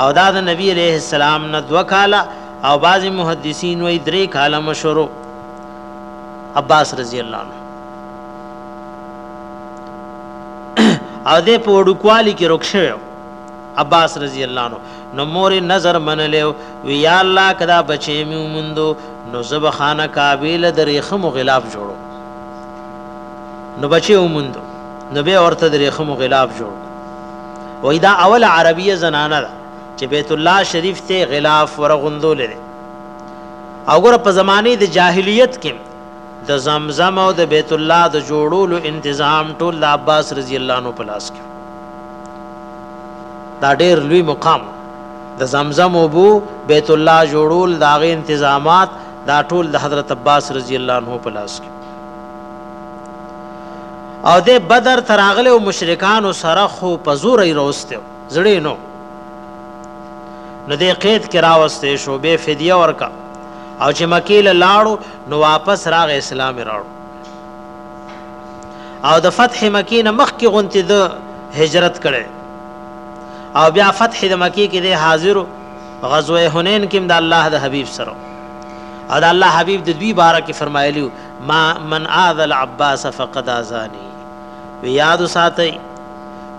او دا د نبی علیه السلام نه دوه کاله او بعضی محدثین وی درې کاله مشورو عباس رضی الله عنه او د په وډکوالی کې رکشوي عباس رضی الله عنه نو مور نظر منلو وی یا الله کدا بچی می ومندو نو زب خانه کابل درې خمو غلاف جوړو نو بچی ومندو نو به اورته درې خمو غلاف جوړو وایي دا اوله عربیه زنانه ده چې بیت الله شریف ته غلاف ورغوندول دي او ګره په زمانه د جاهلیت کې د زمزم او د بیت الله د جوړولو انتظام ټول د عباس رضی الله عنه په لاس کې دا ډېر لوی مقام د زمزم او بو بیت الله جوړول دا غي انتظامات دا ټول د حضرت عباس رضی الله عنه په لاس کې او د بدر تراغله او مشرکانو سره خو په زور یې راوستو زړې نو نو دې قید کې راوستې شو به فدیه ورکا او چې مکیل لاړو نو واپس راغ اسلام راړو او د فتح مکی نه مخ کې غونتی د هجرت کړي او بیا فتح د مکی کې د حاضر غزوه حنین کې د الله د حبیب سره او د الله حبیب د دوی بارک فرمایلیو ما من آذا العباس فقد آذاني وی یاد وساتئ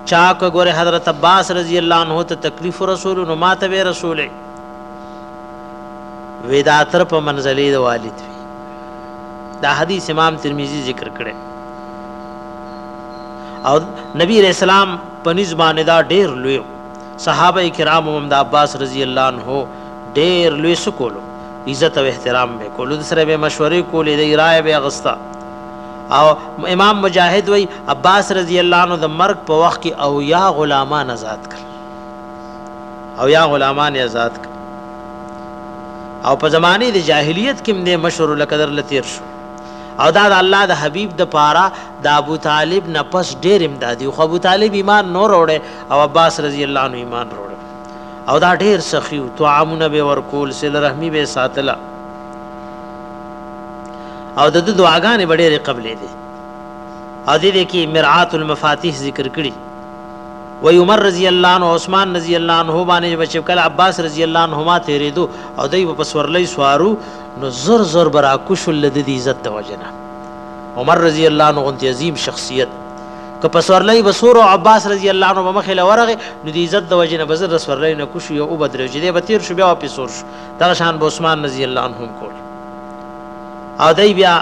چا که ګوره حضرت عباس رضی الله عنه ته تکلیف رسول نو ما ته رسوله ودا تر په منزلې د والد وی دا حدیث امام ترمذی ذکر کړي او نبی رسول الله په نسبت دا ډېر لوی صحابه کرام هم د عباس رضی الله عنه ډېر لوی سکولو عزت او احترام به یې کولو، ده سره به یې مشورې کولې، ده یې رایه به یې اخیسته او امام مجاهد وایي، عباس رضي الله عنه د مرګ په وخت کې اویا غلامان ازاد کړل، اویا غلامان یې ازاد کړل او په زمانه د جاهلیت کې هم دې مشورو لکه درله تیر شو او دا د الله د حبیب د پاره د ابو طالب نه پس ډېر امدادي خو ابو طالب ایمان نور وړي او عباس رضی الله عنه ایمان وروړي او دا ډیر سخی و طعامونه به ورکول سل رحمی به ساتله او د دعاګانې به ډېرې قبلې دي او دې دې کې مرعات المفاتيح ذکر کړي و عمر رضی الله عنه عثمان رضی الله عنه باندې بچو کله عباس رضی الله عنهما تیرېدو او دوی په سورلې سوارو نو زر زر برا کوشل د دې عزت د وجنه عمر رضی الله عنه غنتی عظیم شخصیت که په سورلۍ به سور او عباس رضی الله عنه به مخې له ورغې نو د عزت د وجې نه به زر د سورلۍ نه کوشو یو وبدرېو چې دی به تېر شو بیا به پې سور شو دغه شان به عثمان رضی الله عنه هم کول او دی بیا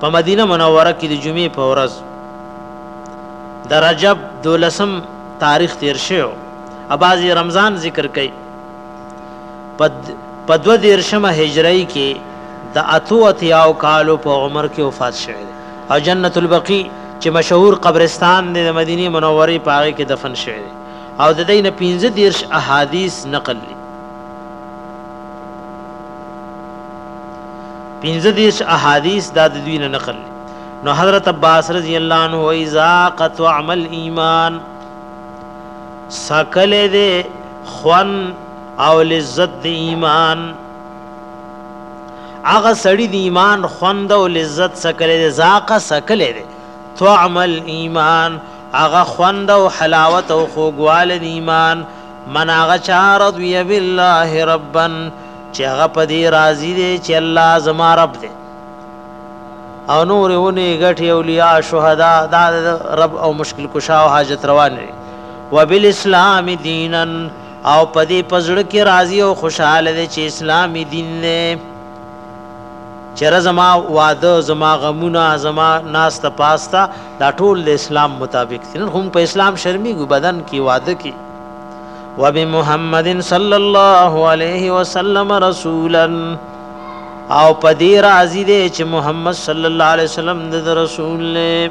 په مدینه منوره کې د جمعې په ورځ د رجب دولسم تاریخ تیر شو اباځي رمضان ذکر کړي په دو دیرشمه هجری کې د اتو اتیاو کالو په عمر کې وفات شوه او جنت البقیع چې مشهور قبرستان دی د مدینې منورې په هغې کې دفن شوی دی او د دی نه پنځه دېرش احادیث نقل دي پنځه دیش احادیث دا د دوی نه نقل نو حضرت عباس رضی الله عنه وی ذاقت عمل ایمان سکل دے خون او لذت دی ایمان هغه سړي د ایمان خوند او لذت څکلی دی، ذاقه څکلی دی، طعم الايمان، هغه خوند او حلاوت او خوږوالی د ایمان، من هغه چا رضی بالله ربا چې هغه په دې راضي دی چې الله زما رب دی او نور ونی غټي اولیاء شهدا دا رب او مشکل کشا او حاجت روان وي وبالاسلام دینن او په دې په زړه کې راضي او خوشحاله دی چې اسلامي دین دی چېره زما واده زما غمونه زما ناسته پاسته دا ټول د اسلام مطابق دي نن هم په اسلام شرمېږو بدن کې واده کې وبمحمد صلی الله علیه وسلم رسولا او پدې راضي دي چې محمد صلی الله علیه وسلم د رسول له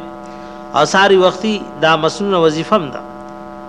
او ساری وختي دا مسنونه وظیفم ده